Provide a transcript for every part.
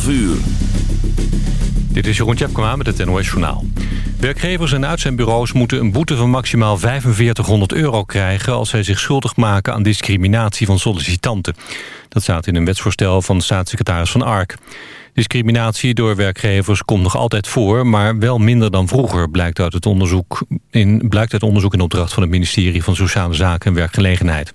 12 uur. Dit is Jeroen Tjepkema met het NOS Journaal. Werkgevers en uitzendbureaus moeten een boete van maximaal 4500 euro krijgen... als zij zich schuldig maken aan discriminatie van sollicitanten. Dat staat in een wetsvoorstel van staatssecretaris Van Ark. Discriminatie door werkgevers komt nog altijd voor... maar wel minder dan vroeger, blijkt uit, het onderzoek in, blijkt uit onderzoek in opdracht... van het ministerie van Sociale Zaken en Werkgelegenheid.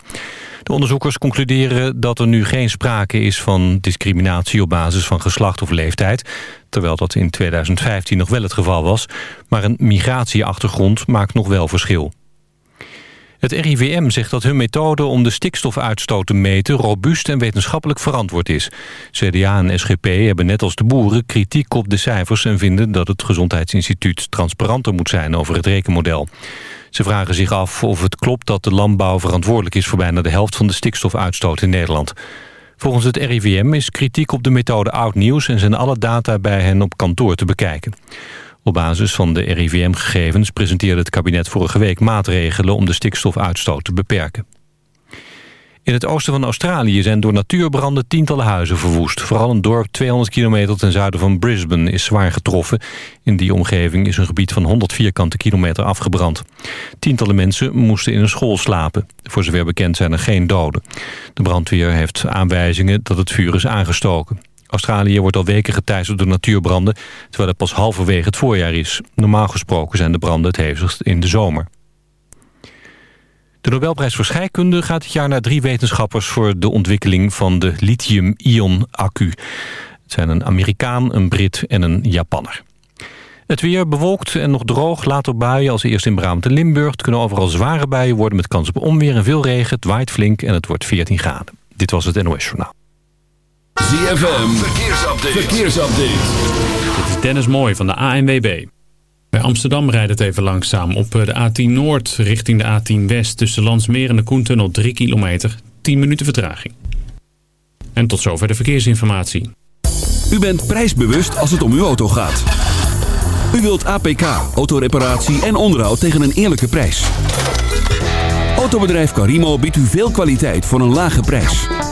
De onderzoekers concluderen dat er nu geen sprake is van discriminatie op basis van geslacht of leeftijd, terwijl dat in 2015 nog wel het geval was. Maar een migratieachtergrond maakt nog wel verschil. Het RIVM zegt dat hun methode om de stikstofuitstoot te meten... robuust en wetenschappelijk verantwoord is. CDA en SGP hebben net als de boeren kritiek op de cijfers... en vinden dat het Gezondheidsinstituut transparanter moet zijn over het rekenmodel. Ze vragen zich af of het klopt dat de landbouw verantwoordelijk is... voor bijna de helft van de stikstofuitstoot in Nederland. Volgens het RIVM is kritiek op de methode oud nieuws... en zijn alle data bij hen op kantoor te bekijken. Op basis van de RIVM-gegevens presenteerde het kabinet vorige week maatregelen... om de stikstofuitstoot te beperken. In het oosten van Australië zijn door natuurbranden tientallen huizen verwoest. Vooral een dorp 200 kilometer ten zuiden van Brisbane is zwaar getroffen. In die omgeving is een gebied van 100 vierkante kilometer afgebrand. Tientallen mensen moesten in een school slapen. Voor zover bekend zijn er geen doden. De brandweer heeft aanwijzingen dat het vuur is aangestoken. Australië wordt al weken geteisterd door natuurbranden... terwijl het pas halverwege het voorjaar is. Normaal gesproken zijn de branden het hevigst in de zomer. De Nobelprijs voor scheikunde gaat dit jaar naar drie wetenschappers... voor de ontwikkeling van de lithium-ion-accu. Het zijn een Amerikaan, een Brit en een Japanner. Het weer bewolkt en nog droog, later buien als eerst in Brabant en Limburg. Het kunnen overal zware buien worden met kans op onweer en veel regen. Het waait flink en het wordt 14 graden. Dit was het NOS Journaal. ZFM, verkeersupdate. verkeersupdate. Dit is Dennis Mooij van de ANWB. Bij Amsterdam rijdt het even langzaam. Op de A10 Noord richting de A10 West tussen Landsmeer en de Koentunnel 3 kilometer. 10 minuten vertraging. En tot zover de verkeersinformatie. U bent prijsbewust als het om uw auto gaat. U wilt APK, autoreparatie en onderhoud tegen een eerlijke prijs. Autobedrijf Carimo biedt u veel kwaliteit voor een lage prijs.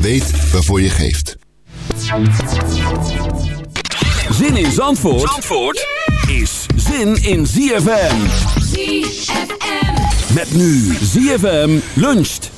Weet waarvoor je geeft. Zin in Zandvoort, Zandvoort is zin in ZFM. ZFM. Met nu ZFM luncht.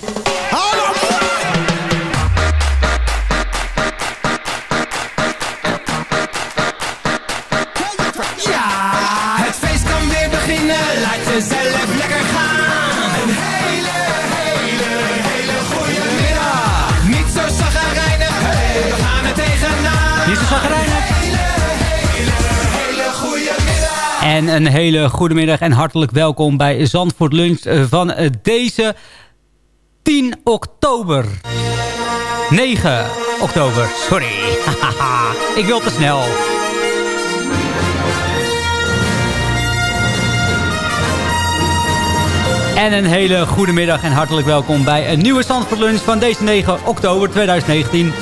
En een hele goede middag en hartelijk welkom bij Zandvoort Lunch eh, van eh, deze 10 oktober. 9 oktober, sorry. Ik wil te snel. En een hele goede middag en hartelijk welkom bij een nieuwe Zandvoort Lunch van deze 9 oktober 2019.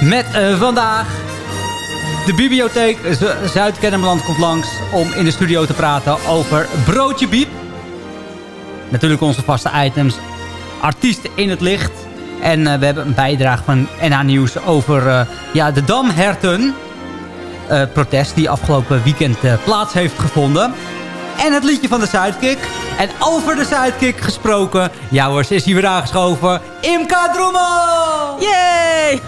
Met eh, vandaag de bibliotheek Zuid-Kennemerland komt langs om in de studio te praten over Broodje Biep. Natuurlijk onze vaste items, artiesten in het licht. En eh, we hebben een bijdrage van NH Nieuws over eh, ja, de Damherten. eh, protest die afgelopen weekend plaats heeft gevonden. En het liedje van de Sidekick. En over de Sidekick gesproken. Ja hoor, ze is hier weer aangeschoven. Imka Drommel! Yay!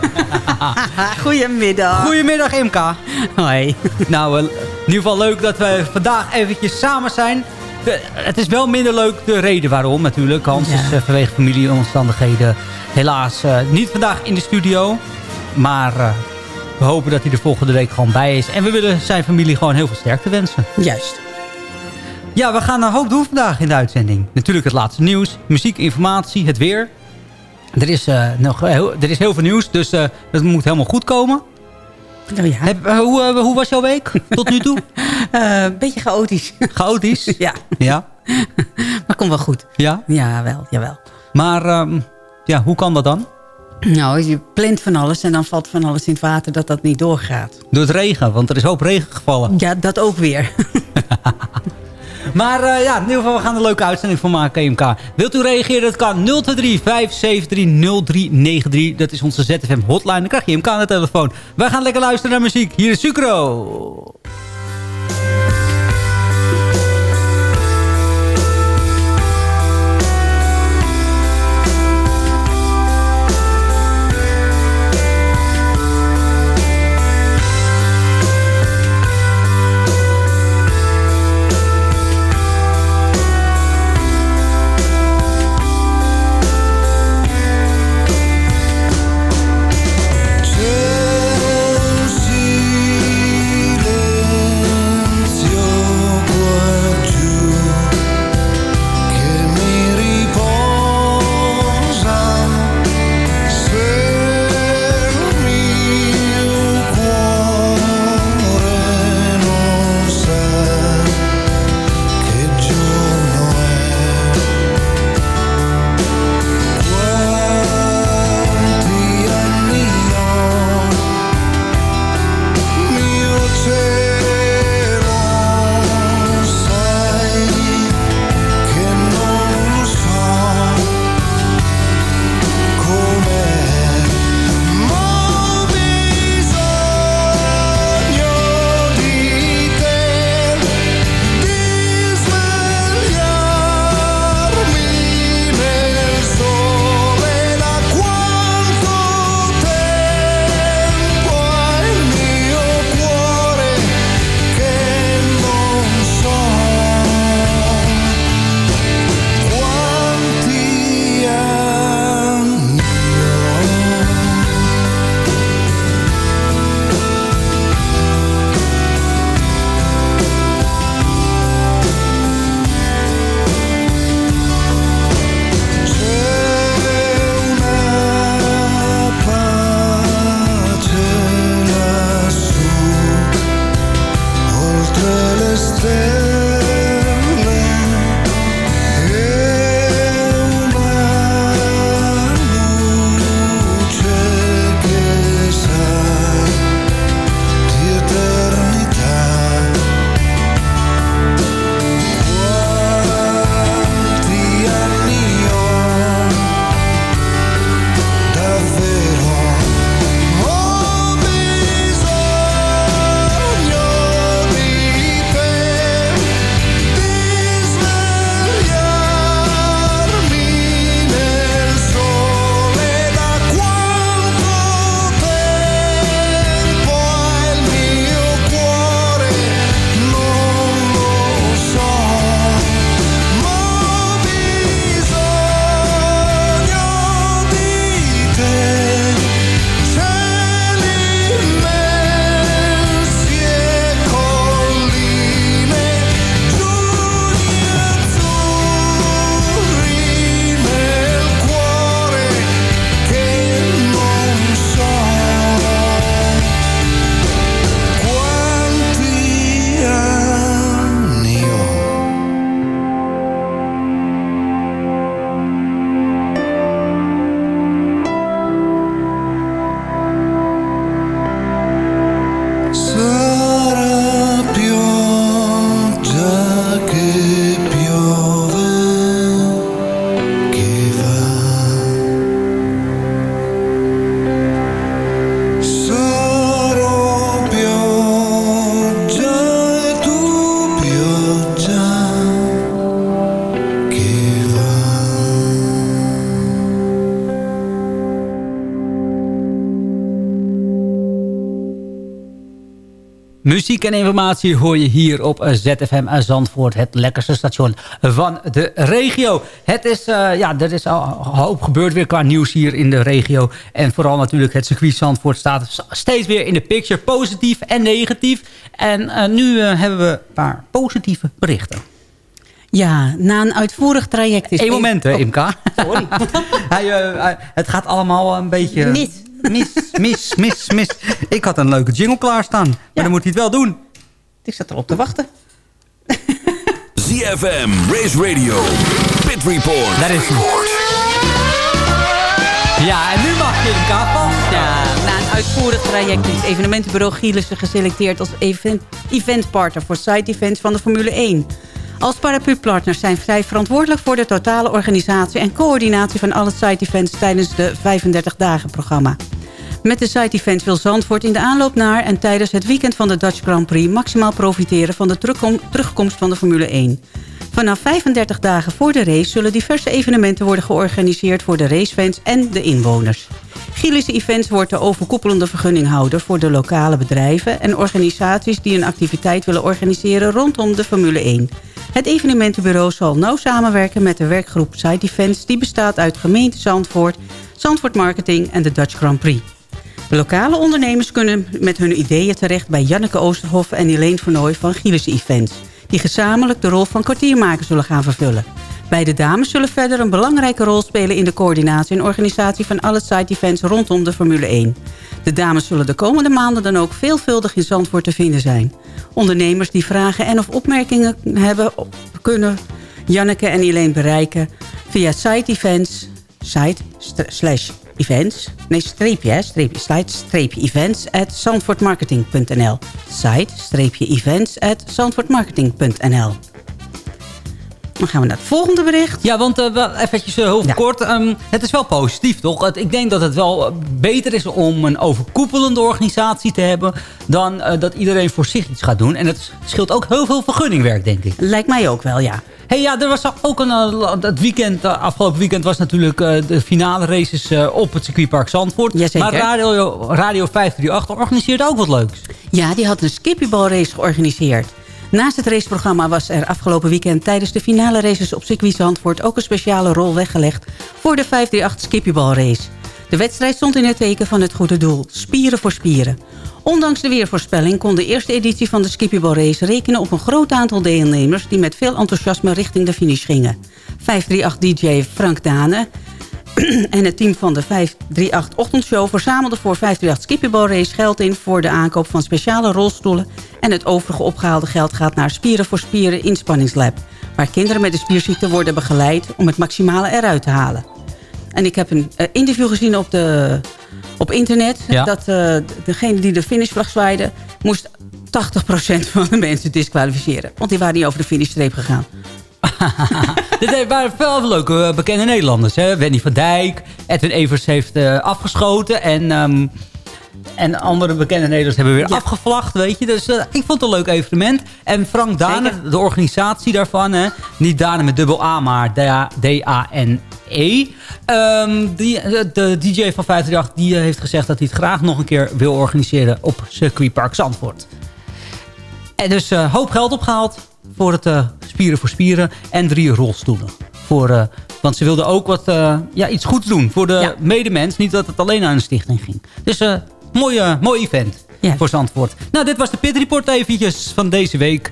Goedemiddag. Goedemiddag Imka. Hoi. Nou, eh, in ieder geval leuk dat we vandaag eventjes samen zijn. De- het is wel minder leuk de reden waarom natuurlijk. Hans Ja. is eh, vanwege familieomstandigheden helaas eh, niet vandaag in de studio. Maar we hopen dat hij de volgende week gewoon bij is. En we willen zijn familie gewoon heel veel sterkte wensen. Juist. Ja, we gaan een hoop doen vandaag in de uitzending. Natuurlijk het laatste nieuws, muziek, informatie, het weer. Er is, eh, nog heel, er is heel veel nieuws, dus eh, dat moet helemaal goed komen. Oh ja. Heb, eh, hoe, hoe was jouw week tot nu toe? Een beetje chaotisch. Chaotisch? ja. Ja? Maar komt wel goed. Ja? Ja, wel. Jawel. Maar ehm, ja, hoe kan dat dan? Nou, je plant van alles en dan valt van alles in het water dat dat niet doorgaat. Door het regen, want er is hoop regen gevallen. Ja, dat ook weer. Maar eh, ja, in ieder geval, we gaan er een leuke uitzending van maken, EMK. Wilt u reageren? Dat kan 023 573 0393. Dat is onze ZFM hotline. Dan krijg je EMK aan de telefoon. Wij gaan lekker luisteren naar muziek. Hier is Sucro. Muziek en informatie hoor je hier op eh, ZFM Zandvoort. Het lekkerste station van de regio. Het is, eh, ja, er is al hoop gebeurd weer qua nieuws hier in de regio. En vooral natuurlijk het circuit Zandvoort staat steeds weer in de picture. Positief en negatief. En eh, nu eh, hebben we een paar positieve berichten. Ja, na een uitvoerig traject is... Eén moment, hè, Oh, Imka. Sorry. Hij, eh, het gaat allemaal een beetje... Mis. Mis, mis, mis, mis. Ik had een leuke jingle klaarstaan. Maar dan moet hij het wel doen. Ik zat erop te wachten. ZFM, Race Radio, Pit Report. Daar is hij. Ja, en nu mag je vast. Ja, na een uitvoerig traject is evenementenbureau Gielissen geselecteerd als event, eventpartner voor side events van de Formule 1. Als paraplu-partners zijn zij verantwoordelijk voor de totale organisatie en coördinatie van alle side events tijdens de 35 dagen programma. Met de side events wil Zandvoort in de aanloop naar en tijdens het weekend van de Dutch Grand Prix maximaal profiteren van de terugkom- terugkomst van de Formule 1. Vanaf 35 dagen voor de race zullen diverse evenementen worden georganiseerd voor de racefans en de inwoners. Gielis Events wordt de overkoepelende vergunninghouder voor de lokale bedrijven en organisaties die een activiteit willen organiseren rondom de Formule 1. Het evenementenbureau zal nauw samenwerken met de werkgroep Side Events die bestaat uit gemeente Zandvoort, Zandvoort Marketing en de Dutch Grand Prix. Lokale ondernemers kunnen met hun ideeën terecht bij Janneke Oosterhof en Helene Vernooy van Gielis Events, die gezamenlijk de rol van kwartiermaker zullen gaan vervullen. Beide dames zullen verder een belangrijke rol spelen in de coördinatie en organisatie van alle side events rondom de Formule 1. De dames zullen de komende maanden dan ook veelvuldig in Zandvoort te vinden zijn. Ondernemers die vragen en of opmerkingen hebben kunnen Janneke en Helene bereiken via site events, site events, nee streepje hè, streepje, site streepje events at zandvoortmarketing.nl site streepje events at zandvoortmarketing.nl Dan gaan we naar het volgende bericht. Ja, want wel eventjes eh, heel Ja. kort. ehm, het is wel positief, toch? Het- ik denk dat het wel eh, beter is om een overkoepelende organisatie te hebben... dan dat iedereen voor zich iets gaat doen. En het scheelt ook heel veel vergunningwerk, denk ik. Lijkt mij ook wel, ja. Hey, ja, er was ook een... eh, het weekend, eh, afgelopen weekend was natuurlijk eh, de finale races op het circuitpark Zandvoort. Jazeker. Maar Radio, Radio 538 organiseert ook wat leuks. Ja, die had een skippybalrace georganiseerd. Naast het raceprogramma was er afgelopen weekend tijdens de finale races op circuit Zandvoort ook een speciale rol weggelegd voor de 538 skippybalrace. De wedstrijd stond in het teken van het goede doel, spieren voor spieren. Ondanks de weervoorspelling kon de eerste editie van de skippybalrace rekenen op een groot aantal deelnemers die met veel enthousiasme richting de finish gingen. 538-dj Frank Dane en het team van de 538 Ochtendshow verzamelde voor 538 Skippyball geld in voor de aankoop van speciale rolstoelen. En het overige opgehaalde geld gaat naar Spieren voor Spieren Inspanningslab. Waar kinderen met een spierziekte worden begeleid om het maximale eruit te halen. En ik heb een eh, interview gezien op, de, op internet. Ja. Dat eh, degene die de finishvlag zwaaide moest 80% van de mensen disqualificeren. Want die waren niet over de finishstreep gegaan. Dit waren veel leuke eh, bekende Nederlanders. Hè? Wendy van Dijk, Edwin Evers heeft afgeschoten. En, ehm, en andere bekende Nederlanders hebben weer Ja. afgevlacht, weet je. Dus eh, ik vond het een leuk evenement. En Frank Dane, Zeker. de organisatie daarvan, hè? niet Dane met dubbel A, maar D-A-N-E. Ehm, die, de, de DJ van 538 die eh, heeft gezegd dat hij het graag nog een keer wil organiseren op circuitpark Zandvoort. En dus eh, hoop geld opgehaald voor het eh, Spieren voor Spieren en drie rolstoelen. Voor, eh, want ze wilden ook wat, eh, ja, iets goeds doen voor de Ja. medemens. Niet dat het alleen aan een stichting ging. Dus eh mooi, eh, mooi event voor Zandvoort. Nou, dit was de Pit Report eventjes van deze week.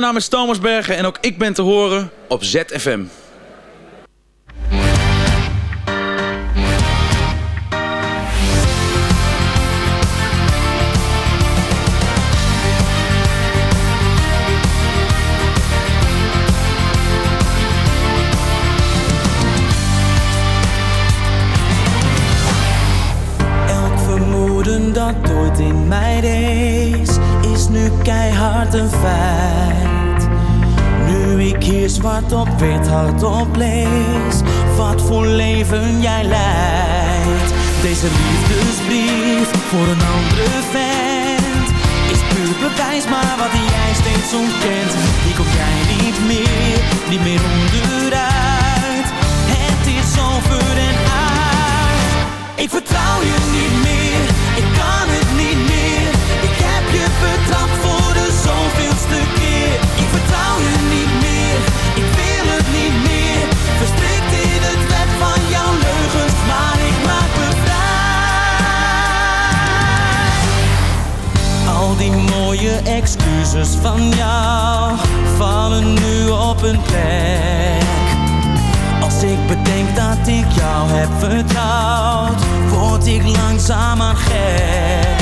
Mijn naam is Thomas Bergen en ook ik ben te horen op ZFM. Elk vermoeden dat ooit in mij rees, nu keihard een feit. Nu ik hier zwart op wit hardop lees, wat voor leven jij leidt. Deze liefdesbrief voor een andere vent, is puur bewijs maar wat jij steeds ontkent. Die kom jij niet meer, niet meer onderuit. Excuses van jou vallen nu op een plek. Als ik bedenk dat ik jou heb vertrouwd, word ik langzaamaan gek.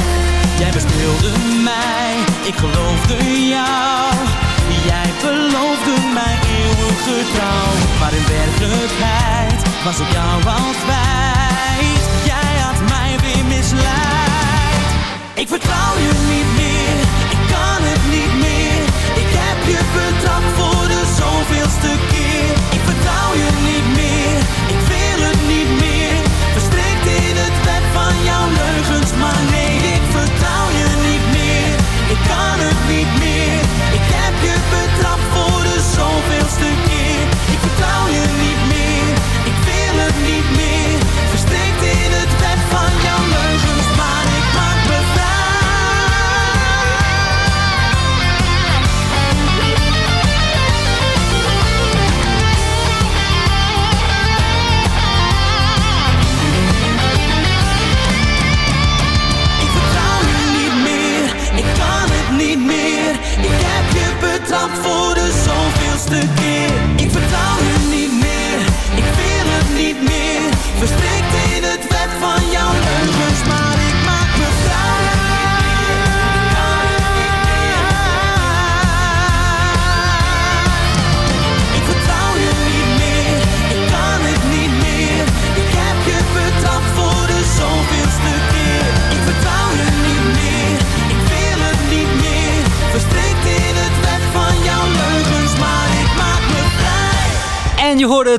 Jij bespeelde mij, ik geloofde jou. Jij beloofde mij eeuwig getrouw. Maar in werkelijkheid was ik jou al kwijt. Jij had mij weer misleid. Ik vertrouw je niet meer, je betrapt voor de zoveelste keer. Ik vertrouw je niet meer, ik wil het niet meer. Verstrikt in het web van jouw leugens, maar nee, ik vertrouw je niet meer. Ik kan het niet meer, ik heb je betrapt voor de zoveelste keer.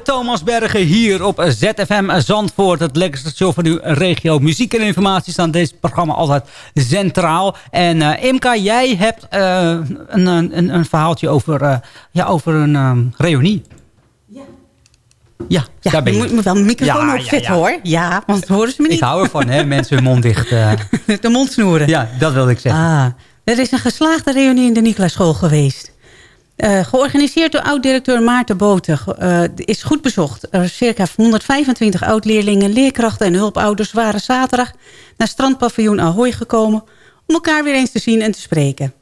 Thomas Bergen hier op ZFM Zandvoort. Het lekkerste show van uw regio. Muziek en informatie staan deze programma altijd centraal. En eh, Imka, jij hebt eh, een, een, een verhaaltje over, eh, ja, over een ehm, reunie. Ja, Ja, daar ben je je. moet, moet wel een microfoon Ja, ja, opzetten ja. hoor. Ja, want horen ze me niet. Ik hou ervan, hè, mensen hun mond dicht. De mond snoeren. ja, dat wilde ik zeggen. Ah, er is een geslaagde reunie in de Nicolasschool geweest. Eh, georganiseerd door oud-directeur Maarten Boten. Eh, is goed bezocht. Er circa 125 oud-leerlingen, leerkrachten en hulpouders... waren zaterdag naar strandpaviljoen Ahoy gekomen... om elkaar weer eens te zien en te spreken.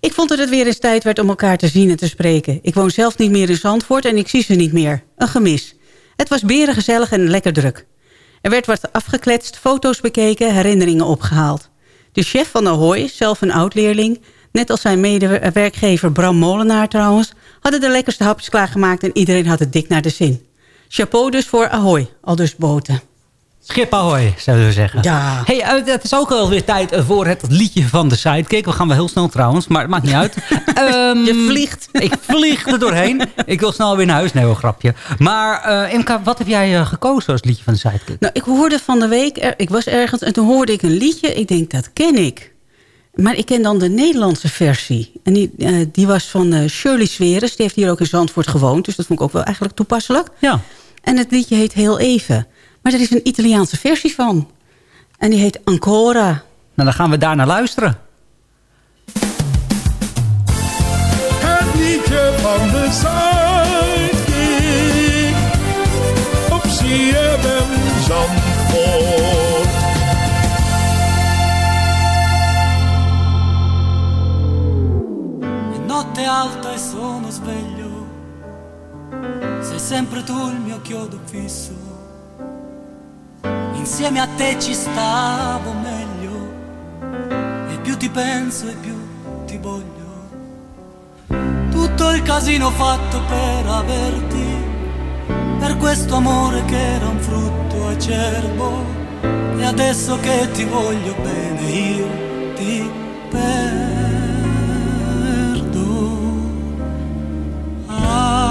Ik vond dat het weer eens tijd werd om elkaar te zien en te spreken. Ik woon zelf niet meer in Zandvoort en ik zie ze niet meer. Een gemis. Het was berengezellig en lekker druk. Er werd wat afgekletst, foto's bekeken, herinneringen opgehaald. De chef van Ahoy, zelf een oud-leerling... net als zijn medewerkgever Bram Molenaar trouwens... hadden de lekkerste hapjes klaargemaakt en iedereen had het dik naar de zin. Chapeau dus voor Ahoy, al dus boten. Schip ahoy, zouden we zeggen. Ja. Hey, eh, het is ook alweer tijd eh, voor het liedje van de sidekick. We gaan wel heel snel trouwens, maar het maakt niet uit. Ehm, Je vliegt. Ik vlieg er doorheen. Ik wil snel weer naar huis. Nee, wel grapje. Maar eh Imka, wat heb jij gekozen als liedje van de sidekick? Nou, ik hoorde van de week, er- ik was ergens en toen hoorde ik een liedje. Ik denk, dat ken ik. Maar ik ken dan de Nederlandse versie. En die, eh, die was van eh, Shirley Sweres. Die heeft hier ook in Zandvoort gewoond. Dus dat vond ik ook wel eigenlijk toepasselijk. Ja. En het liedje heet Heel Even. Maar er is een Italiaanse versie van. En die heet Ancora. Nou, dan gaan we daar naar luisteren. Het liedje van de Sidekick op CFM Zandvoort. notte alta e sono sveglio, sei sempre tu il mio chiodo fisso. Insieme a te ci stavo meglio, e più ti penso e più ti voglio. Tutto il casino fatto per averti, per questo amore che era un frutto acerbo, e adesso che ti voglio bene io ti penso. Ancora,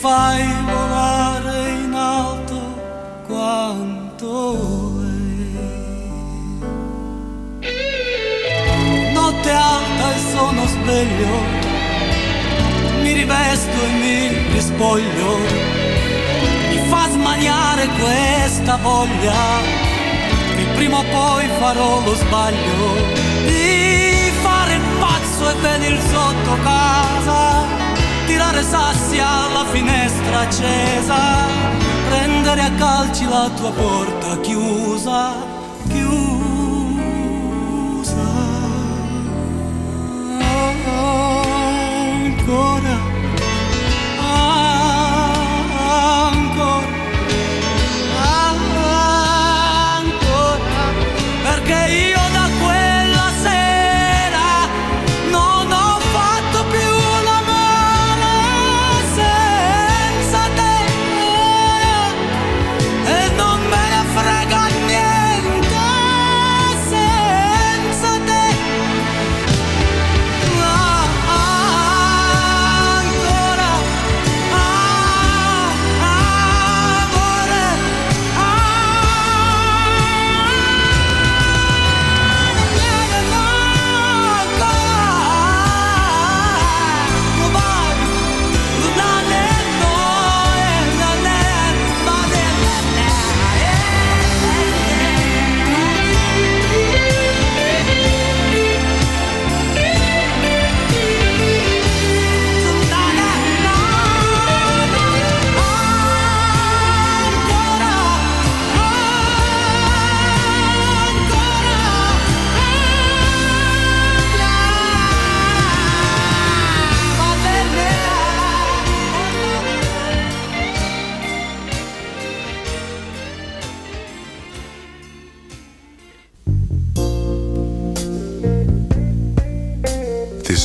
fai volare in alto quanto lei notte alta e sono sveglio mi rivesto e mi rispoglio. Mi fa smaniare questa voglia che prima o poi farò lo sbaglio. Di fare il pazzo e venir sotto casa, tirare sassi alla finestra accesa, prendere a calci la tua porta chiusa, chiusa. Ancora, ancora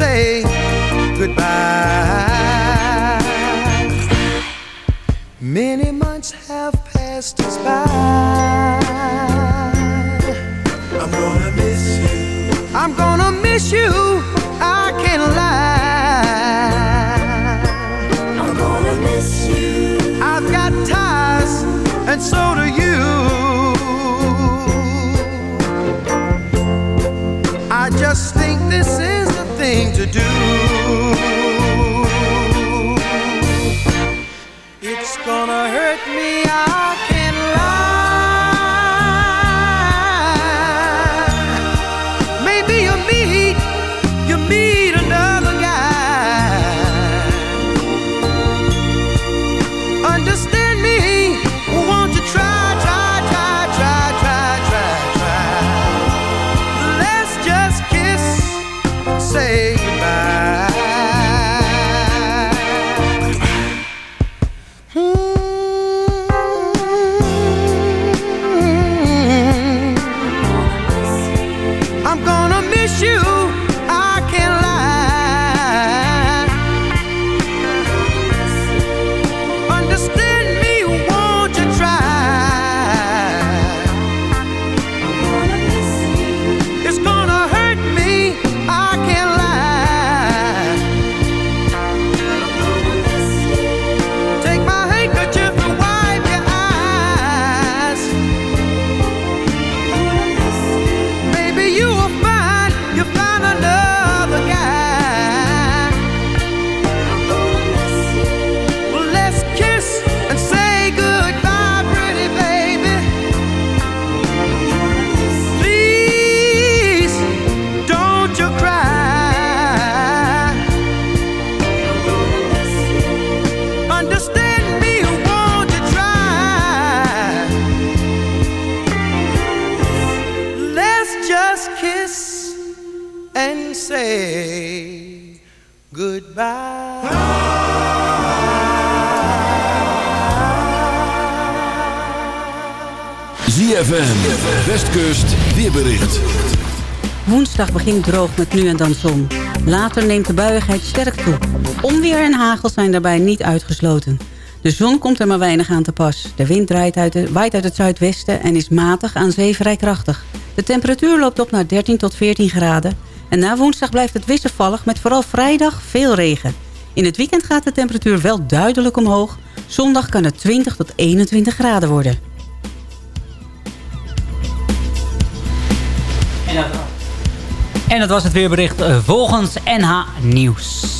say goodbye. Many months have passed us by. I'm gonna miss you. I'm gonna miss you. Woensdag begint droog met nu en dan zon. Later neemt de buiigheid sterk toe. Onweer en hagel zijn daarbij niet uitgesloten. De zon komt er maar weinig aan te pas. De wind draait uit de, waait uit het zuidwesten en is matig aan zee vrij krachtig. De temperatuur loopt op naar 13 tot 14 graden. En na woensdag blijft het wisselvallig met vooral vrijdag veel regen. In het weekend gaat de temperatuur wel duidelijk omhoog. Zondag kan het 20 tot 21 graden worden. En was het weerbericht eh, volgens NH Nieuws.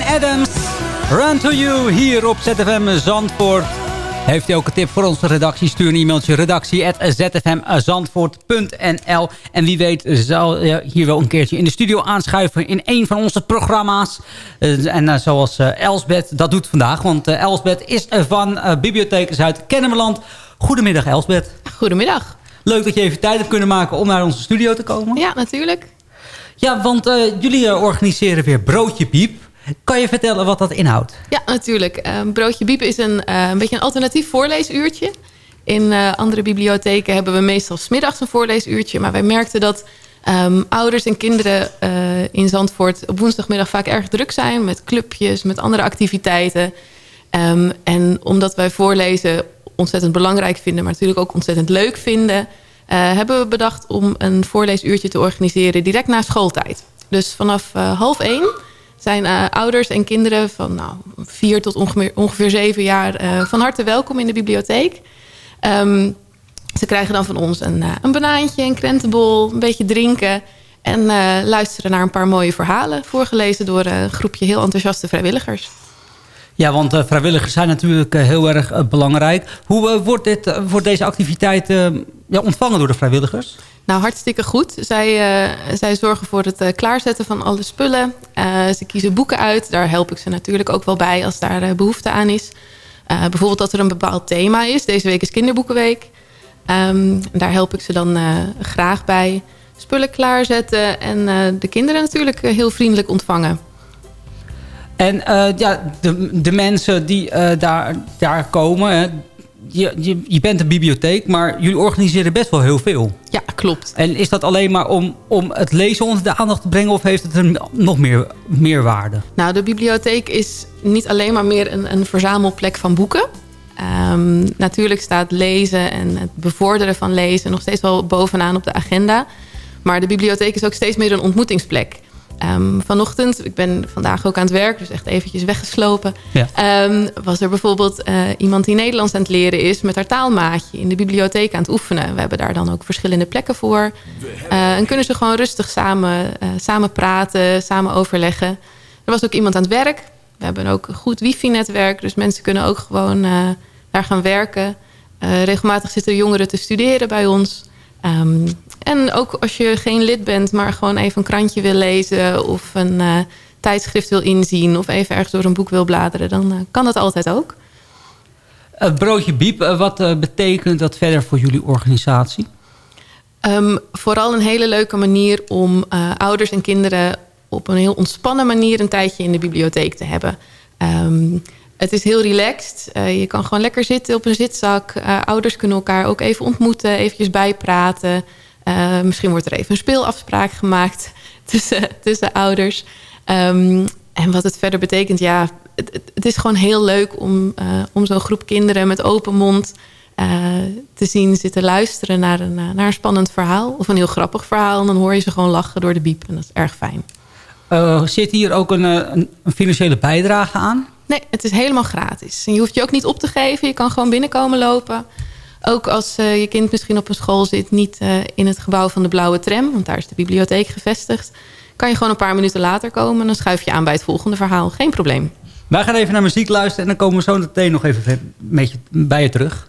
Adams. Run to you hier op ZFM Zandvoort. Heeft u ook een tip voor onze redactie? Stuur een e-mailtje redactie.zfmzandvoort.nl En wie weet zal je hier wel een keertje in de studio aanschuiven in een van onze programma's. Eh, en eh, zoals eh, Elsbeth dat doet vandaag. Want Elsbeth is van Bibliotheek Zuid-Kennemerland. Goedemiddag Elsbeth. Goedemiddag. Leuk dat je even tijd hebt kunnen maken om naar onze studio te komen. Ja, natuurlijk. Ja, want jullie organiseren weer Broodje Piep. Kan je vertellen wat dat inhoudt? Ja, natuurlijk. Ehm, Broodje Biepen is een, eh, een beetje een alternatief voorleesuurtje. In eh, andere bibliotheken hebben we meestal 's middags een voorleesuurtje. Maar wij merkten dat ehm, ouders en kinderen eh, in Zandvoort op woensdagmiddag vaak erg druk zijn. Met clubjes, met andere activiteiten. Ehm, en omdat wij voorlezen ontzettend belangrijk vinden, maar natuurlijk ook ontzettend leuk vinden, hebben we bedacht om een voorleesuurtje te organiseren direct na schooltijd. Dus vanaf half één zijn eh, ouders en kinderen van nou, vier tot ongeveer, ongeveer zeven jaar eh, van harte welkom in de bibliotheek. Ehm, ze krijgen dan van ons een, eh, een banaantje, een krentenbol, een beetje drinken. En luisteren naar een paar mooie verhalen. Voorgelezen door een groepje heel enthousiaste vrijwilligers. Ja, want eh, vrijwilligers zijn natuurlijk eh, heel erg eh, belangrijk. Hoe wordt, dit, wordt deze activiteit ja, ontvangen door de vrijwilligers? Nou, hartstikke goed. Zij, zij zorgen voor het klaarzetten van alle spullen. Ze kiezen boeken uit. Daar help ik ze natuurlijk ook wel bij als daar eh, behoefte aan is. Bijvoorbeeld dat er een bepaald thema is. Deze week is kinderboekenweek. Ehm, daar help ik ze dan graag bij. Spullen klaarzetten en de kinderen natuurlijk heel vriendelijk ontvangen. En eh, ja, de, de mensen die eh, daar, daar komen... hè, je, je, je bent een bibliotheek, maar jullie organiseren best wel heel veel. Ja, klopt. En is dat alleen maar om, om het lezen onder de aandacht te brengen... of heeft het een nog meer, meer waarde? Nou, de bibliotheek is niet alleen maar meer een, een verzamelplek van boeken. Ehm, natuurlijk staat lezen en het bevorderen van lezen nog steeds wel bovenaan op de agenda. Maar de bibliotheek is ook steeds meer een ontmoetingsplek. Ehm, vanochtend, ik ben vandaag ook aan het werk, dus echt eventjes weggeslopen. Ja. Ehm, was er bijvoorbeeld eh, iemand die Nederlands aan het leren is met haar taalmaatje in de bibliotheek aan het oefenen. We hebben daar dan ook verschillende plekken voor. Eh, en kunnen ze gewoon rustig samen, eh, samen praten, samen overleggen. Er was ook iemand aan het werk. We hebben ook een goed wifi-netwerk, dus mensen kunnen ook gewoon daar gaan werken. Regelmatig zitten jongeren te studeren bij ons. Ehm, en ook als je geen lid bent, maar gewoon even een krantje wil lezen... of een eh, tijdschrift wil inzien of even ergens door een boek wil bladeren... dan eh, kan dat altijd ook. Eh, broodje Biep, wat betekent dat verder voor jullie organisatie? Ehm, vooral een hele leuke manier om ouders en kinderen op een heel ontspannen manier een tijdje in de bibliotheek te hebben. Ehm, het is heel relaxed. Eh, je kan gewoon lekker zitten op een zitzak. Eh, ouders kunnen elkaar ook even ontmoeten, eventjes bijpraten. Eh, misschien wordt er even een speelafspraak gemaakt tussen, tussen ouders. Ehm, en wat het verder betekent, ja, het, het- is gewoon heel leuk om, om zo'n groep kinderen met open mond te zien zitten luisteren naar een, naar een spannend verhaal. Of een heel grappig verhaal. En dan hoor je ze gewoon lachen door de biep. En dat is erg fijn. Zit hier ook een, een financiële bijdrage aan? Nee, het is helemaal gratis. En je hoeft je ook niet op te geven. Je kan gewoon binnenkomen lopen. Ook als eh, je kind misschien op een school zit, niet eh, in het gebouw van de blauwe tram, want daar is de bibliotheek gevestigd, kan je gewoon een paar minuten later komen en dan schuif je aan bij het volgende verhaal. Geen probleem. Wij gaan even naar muziek luisteren en dan komen we zo meteen nog even een beetje bij je terug.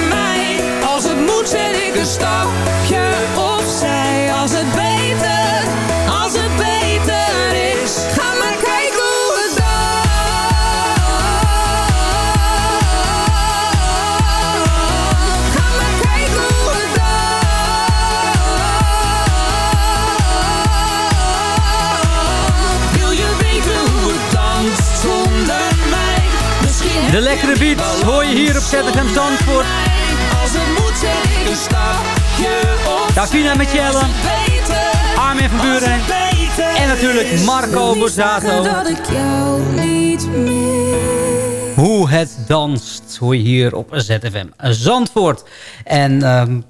een stapje opzij. Als het beter, als het beter is Ga maar kijken hoe het danst Ga maar kijken hoe het danst Wil je weten hoe het danst zonder mij? Misschien De lekkere beats hoor je hier op ZFM Zandvoort. Davina Michelle, Armin van Buren en natuurlijk Marco Borsato. dat ik jou niet meer Hoe het danst hoor je hier op ZFM Zandvoort. En ehm,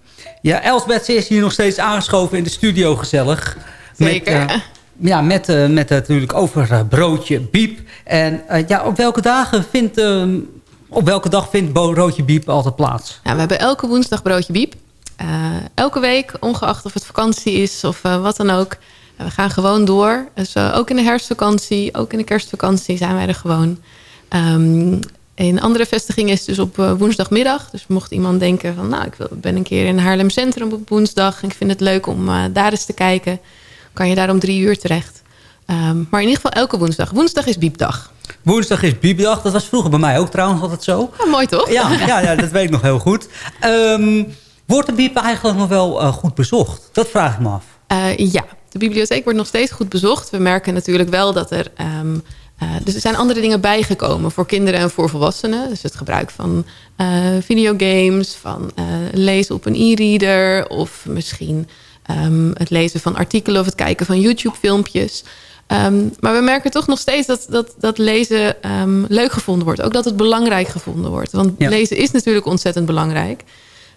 ja, Elsbeth ze is hier nog steeds aangeschoven in de studio gezellig. Zeker. Met, eh, ja, met, eh, met natuurlijk over broodje biep. En eh, ja, op welke dagen vindt... op welke dag vindt broodje biep altijd plaats? We hebben elke woensdag broodje biep. Eh, elke week, ongeacht of het vakantie is of eh, wat dan ook. Eh, we gaan gewoon door. Dus ook in de herfstvakantie, ook in de kerstvakantie zijn wij er gewoon. Ehm, in andere vestigingen is dus op woensdagmiddag. Dus mocht iemand denken van... nou, ik wil, ben een keer in Haarlem Centrum op woensdag... en ik vind het leuk om daar eens te kijken... kan je daar om drie uur terecht. Ehm, maar in ieder geval elke woensdag. Woensdag is biepdag. Woensdag is biepdag. Dat was vroeger bij mij ook trouwens altijd zo. mooi toch? Ja, ja, ja, dat weet ik nog heel goed. Ehm, wordt de biep eigenlijk nog wel eh, goed bezocht? Dat vraag ik me af. Eh, ja, de bibliotheek wordt nog steeds goed bezocht. We merken natuurlijk wel dat er... ehm, eh, dus er zijn andere dingen bijgekomen voor kinderen en voor volwassenen. Dus het gebruik van videogames, van lezen op een e-reader... of misschien eh, ehm, het lezen van artikelen of het kijken van YouTube-filmpjes. Ehm, maar we merken toch nog steeds dat, dat, dat lezen ehm, leuk gevonden wordt. Ook dat het belangrijk gevonden wordt. Want Ja. lezen is natuurlijk ontzettend belangrijk.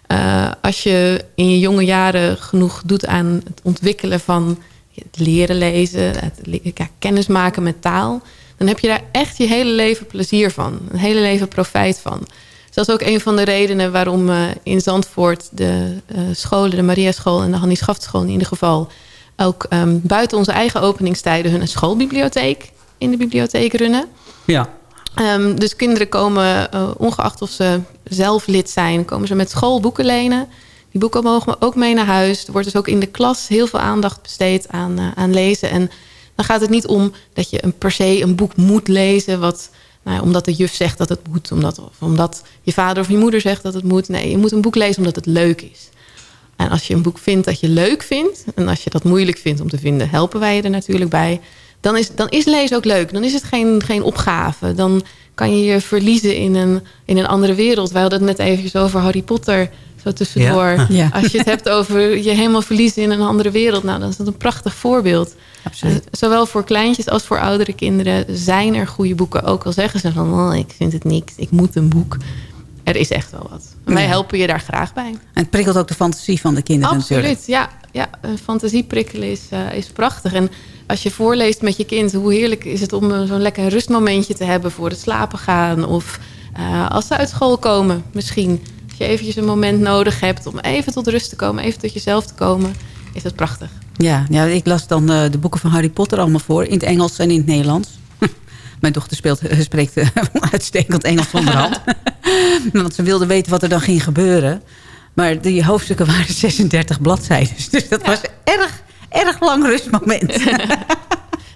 Eh, als je in je jonge jaren genoeg doet aan het ontwikkelen van het leren lezen, het ja, kennis maken met taal, dan heb je daar echt je hele leven plezier van. Een hele leven profijt van. Dus dat is ook een van de redenen waarom eh, in Zandvoort de eh, scholen, de Maria School en de Hannie Schaftschool in ieder geval, ook ehm, buiten onze eigen openingstijden hun schoolbibliotheek in de bibliotheek runnen. Ja. Ehm, dus kinderen komen, eh, ongeacht of ze zelf lid zijn, komen ze met school boeken lenen. Die boeken mogen ook mee naar huis. Er wordt dus ook in de klas heel veel aandacht besteed aan, eh, aan lezen. En dan gaat het niet om dat je een, per se een boek moet lezen... Wat, nou ja, omdat de juf zegt dat het moet. Omdat, of omdat je vader of je moeder zegt dat het moet. Nee, je moet een boek lezen omdat het leuk is. En als je een boek vindt dat je leuk vindt... en als je dat moeilijk vindt om te vinden... helpen wij je er natuurlijk bij. Dan is, dan is lezen ook leuk. Dan is het geen, geen opgave. Dan kan je je verliezen in een, in een andere wereld. Wij hadden het net eventjes over Harry Potter... zo tussendoor. Ja. Ja. Als je het hebt over je helemaal verliezen in een andere wereld... nou, dan is dat een prachtig voorbeeld. Absoluut. Eh, Zowel voor kleintjes als voor oudere kinderen zijn er goede boeken. Ook al zeggen ze van, oh, ik vind het niks, ik moet een boek. Er is echt wel wat. Wij helpen je daar graag bij. En het prikkelt ook de fantasie van de kinderen natuurlijk. Absoluut, ja. ja een fantasie prikkelen is, eh, is prachtig. En als je voorleest met je kind, hoe heerlijk is het om eh, zo'n lekker rustmomentje te hebben voor het slapen gaan. Of eh, als ze uit school komen, misschien. Als je eventjes een moment nodig hebt om even tot rust te komen, even tot jezelf te komen, is dat prachtig. Ja, ja, ik las dan eh, de boeken van Harry Potter allemaal voor. In het Engels en in het Nederlands. Mijn dochter speelt, eh, spreekt eh, uitstekend Engels onderhand. Want ze wilde weten wat er dan ging gebeuren. Maar die hoofdstukken waren 36 bladzijden. Dus dat was erg, erg lang rustmoment.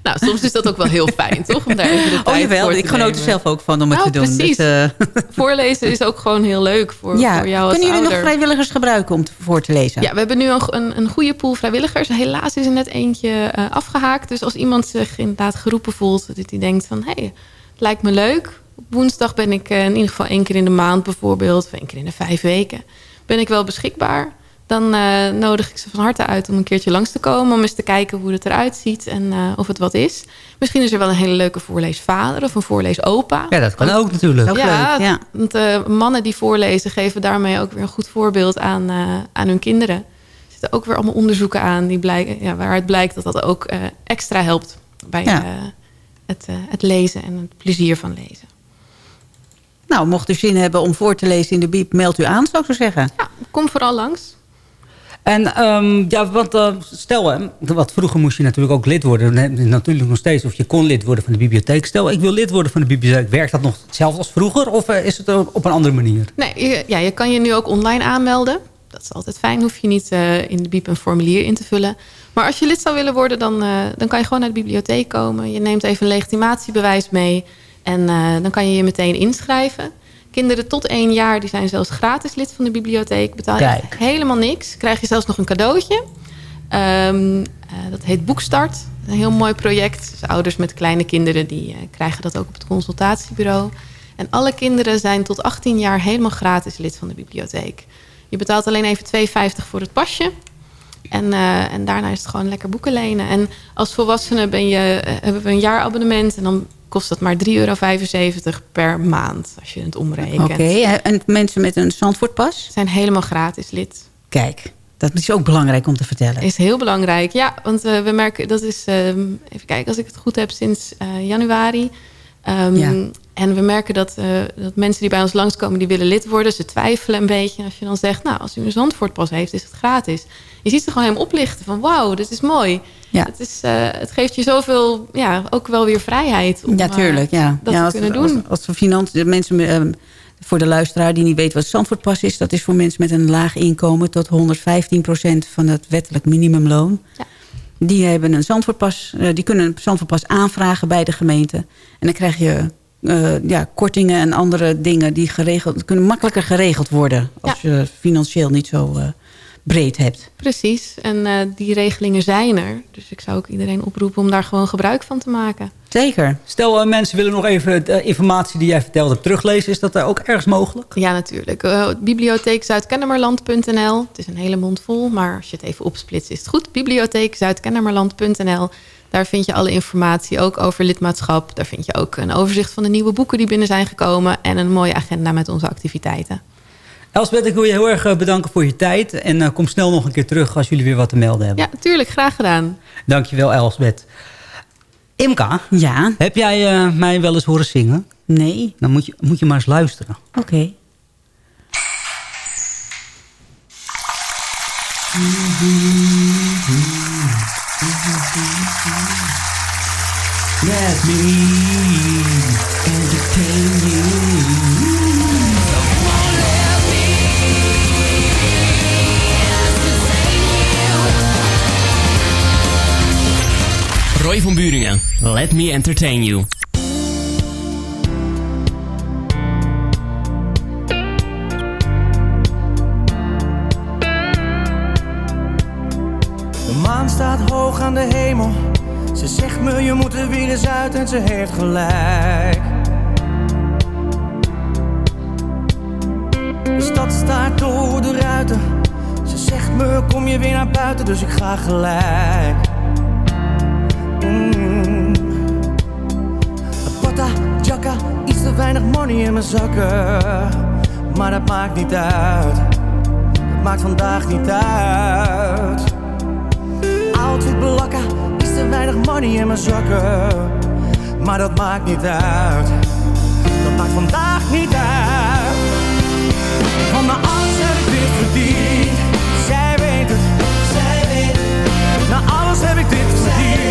Nou, soms is dat ook wel heel fijn, toch? Om daar even de Oh tijd jawel, voor te ik genoot er zelf ook van om het Nou, te doen. precies. Dus, eh, Voorlezen is ook gewoon heel leuk voor, ja, voor jou als kunnen jullie nog vrijwilligers gebruiken om te, voor te lezen? Ja, we hebben nu een, een, een goede pool vrijwilligers. Helaas is er net eentje eh, afgehaakt. Dus als iemand zich inderdaad geroepen voelt... dat hij denkt van, hé, hey, het lijkt me leuk. Op woensdag ben ik eh, in ieder geval één keer in de maand bijvoorbeeld... of één keer in de vijf weken, ben ik wel beschikbaar. Dan eh, nodig ik ze van harte uit om een keertje langs te komen... om eens te kijken hoe het eruit ziet en eh, of het wat is. Misschien is er wel een hele leuke voorleesvader of een voorleesopa. Ja, dat kan ook natuurlijk. ja, want eh, mannen die voorlezen geven daarmee ook weer een goed voorbeeld aan, eh, aan hun kinderen. Er zitten ook weer allemaal onderzoeken aan die blijken, ja, waaruit blijkt dat dat ook eh, extra helpt bij Ja. eh, het, eh, het lezen en het plezier van lezen. Nou, mocht u zin hebben om voor te lezen in de biep, meld u aan, zou ik zo zeggen. Kom vooral langs. En ehm, ja, want eh, stel, hè, wat vroeger moest je natuurlijk ook lid worden. Natuurlijk nog steeds, of je kon lid worden van de bibliotheek. Stel, ik wil lid worden van de bibliotheek. Werkt dat nog hetzelfde als vroeger? Of eh, is het op een andere manier? Nee, je, ja, je kan je nu ook online aanmelden. Dat is altijd fijn. Hoef je niet eh, in de biep een formulier in te vullen. Maar als je lid zou willen worden, dan, dan kan je gewoon naar de bibliotheek komen. Je neemt even een legitimatiebewijs mee. En dan kan je je meteen inschrijven. Kinderen tot één jaar die zijn zelfs gratis lid van de bibliotheek. Betaal je Kijk. helemaal niks. Krijg je zelfs nog een cadeautje. Ehm, eh, dat heet Boekstart. Een heel mooi project. Dus ouders met kleine kinderen die eh, krijgen dat ook op het consultatiebureau. En alle kinderen zijn tot 18 jaar helemaal gratis lid van de bibliotheek. Je betaalt alleen even 2,50 voor het pasje. En, eh, en daarna is het gewoon lekker boeken lenen. En als volwassene ben je, eh, hebben we een jaarabonnement. En dan kost dat maar 3,75 euro per maand. Als je het omrekent. Oké, en mensen met een Zandvoortpas? Zijn helemaal gratis lid. Kijk, dat is ook belangrijk om te vertellen. Is heel belangrijk. Ja, want eh, we merken, dat is, ehm, even kijken als ik het goed heb, sinds januari. Ehm, Ja. En we merken dat, dat mensen die bij ons langskomen, die willen lid worden. Ze twijfelen een beetje. Als je dan zegt, nou, als u een Zandvoortpas heeft, is het gratis. Je ziet ze gewoon helemaal oplichten van, wauw, dit is mooi. Ja. Het, is, eh, het geeft je zoveel, ja, ook wel weer vrijheid. Om, Ja, eh, tuurlijk. Ja. dat ja, te als, kunnen als, doen. Als, de financiën, mensen, eh, voor de luisteraar die niet weet wat Zandvoortpas is... dat is voor mensen met een laag inkomen tot 115% van het wettelijk minimumloon. Die, hebben een Zandvoortpas, die kunnen een Zandvoortpas aanvragen bij de gemeente. En dan krijg je ja, kortingen en andere dingen die geregeld, kunnen makkelijker geregeld worden... als je financieel niet zo breed hebt. Precies, en eh, die regelingen zijn er. Dus ik zou ook iedereen oproepen om daar gewoon gebruik van te maken. Zeker. Stel, eh, mensen willen nog even de informatie die jij verteld hebt teruglezen. Is dat daar ook ergens mogelijk? Ja, natuurlijk. Uh, bibliotheekzuidkennemerland.nl. Het is een hele mond vol, maar als je het even opsplitst is het goed. Bibliotheekzuidkennemerland.nl. Daar vind je alle informatie, ook over lidmaatschap. Daar vind je ook een overzicht van de nieuwe boeken die binnen zijn gekomen... en een mooie agenda met onze activiteiten. Elsbeth, ik wil je heel erg eh, bedanken voor je tijd. En uh, kom snel nog een keer terug als jullie weer wat te melden hebben. Ja, tuurlijk. Graag gedaan. Dankjewel, Elsbeth. Imka, ja? heb jij uh, mij wel eens horen zingen? Nee. Dan moet je, moet je maar eens luisteren. Oké. Okay. Let me entertain you. Roy van Buringen, Let Me Entertain You. De maan staat hoog aan de hemel. Ze zegt me je moet er weer eens uit en ze heeft gelijk. De stad staat door de ruiten. Ze zegt me kom je weer naar buiten, dus ik ga gelijk. Mm. Pata, jacka, iets te weinig money in mijn zakken. Maar dat maakt niet uit. Dat maakt vandaag niet uit. Outfit belakka, iets te weinig money in mijn zakken. Maar dat maakt niet uit. Dat maakt vandaag niet uit. Van mijn alles heb ik dit verdiend. Zij weet het, zij weet het. Na alles heb ik dit verdiend.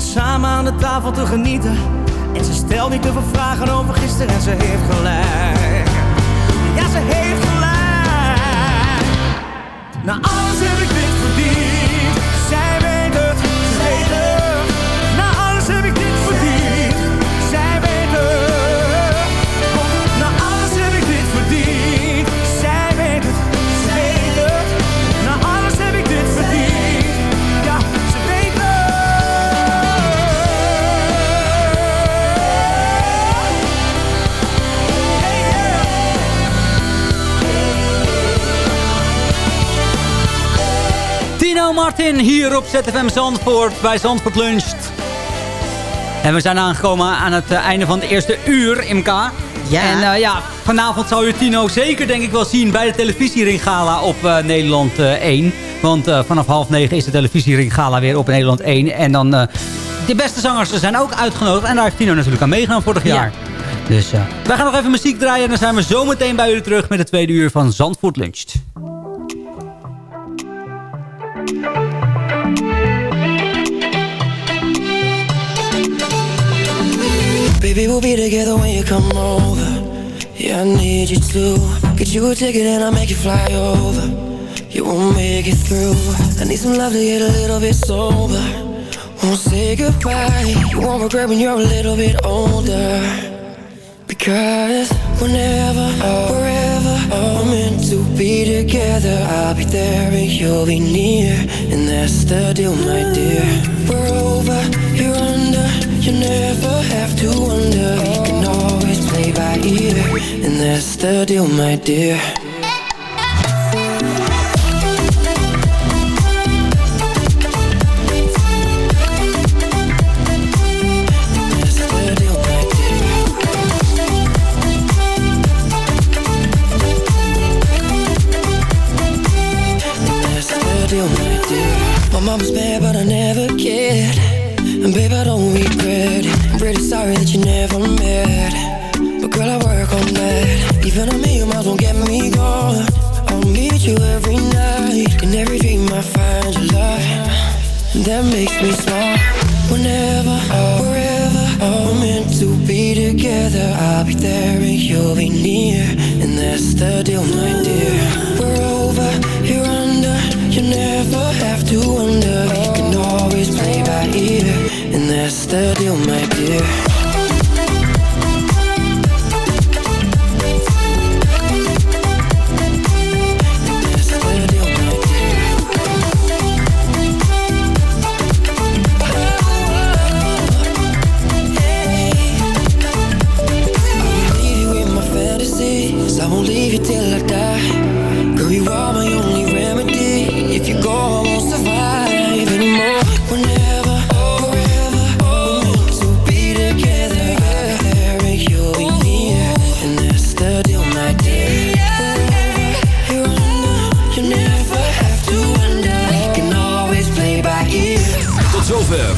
Samen aan de tafel te genieten. En ze stelt niet te veel vragen over gisteren en ze heeft gelijk. Ja, ze heeft gelijk. Na alles heb ik dit Martin hier op ZFM Zandvoort bij Zandvoort Luncht. En we zijn aangekomen aan het eh, einde van het eerste uur, Imka. Ja. En uh, ja, vanavond zou je Tino zeker denk ik wel zien bij de televisieringgala op uh, Nederland 1. Want vanaf half negen is de televisieringgala weer op Nederland 1. En dan de beste zangers zijn ook uitgenodigd. En daar heeft Tino natuurlijk aan meegenomen vorig jaar. Dus wij gaan nog even muziek draaien. En dan zijn we zo meteen bij jullie terug met het tweede uur van Zandvoort Luncht. Baby, we'll be together when you come over. Yeah, I need you to get you a ticket and I'll make you fly over. You won't make it through. I need some love to get a little bit sober. Won't say goodbye. You won't regret when you're a little bit older. Because whenever, wherever we're meant to be together, I'll be there and you'll be near. And that's the deal, my dear. We're over, you're under. You never have to wonder. We can always play by ear. And that's the deal, my dear. Deal, my dear. That's the deal, my but I never cared. And babe, I don't regret it. I'm pretty sorry that you never met. But girl, I work on that. Even a million miles won't get me gone. I'll meet you every night. In every dream, I find your love. And that makes me smile. Whenever, wherever, we're meant to be together. I'll be there and you'll be near. And that's the deal, my dear. We're over, you're under. You never have to wonder. We can always play by. And that's the deal, my dear.